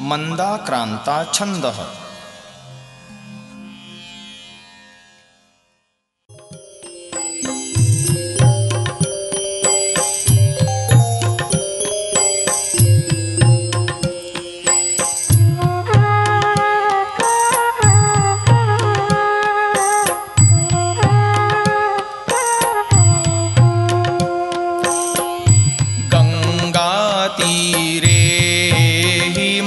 मंदाक्रांता छंद।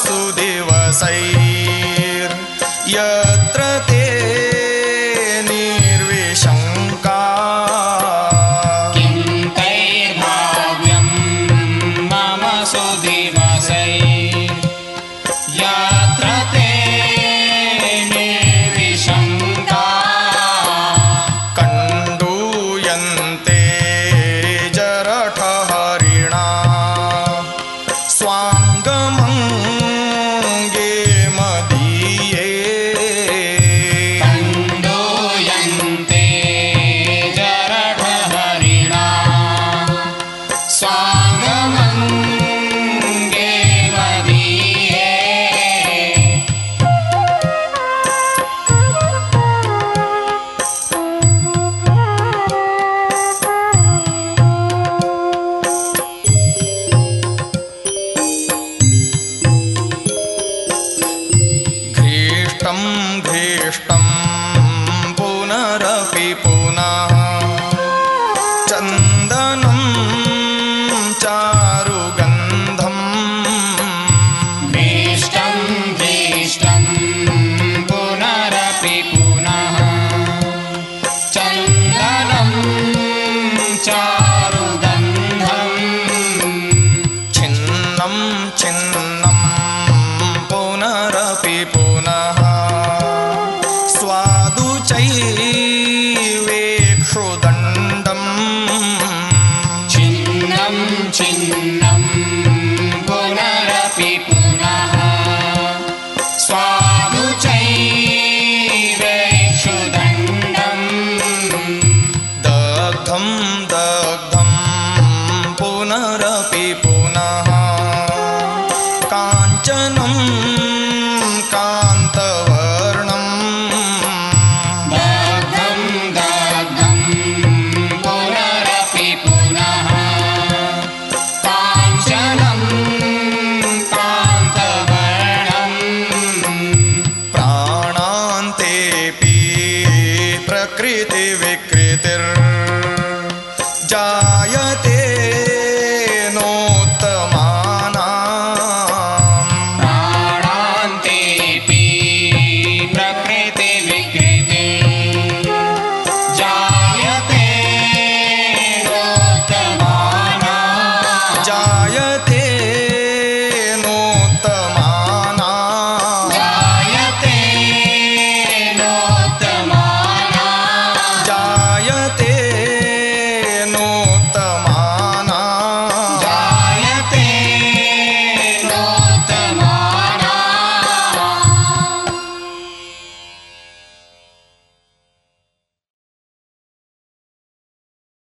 वासुदेवसैर्य ीष्टं पुनरपि पुनः चन्द्र चाहिए।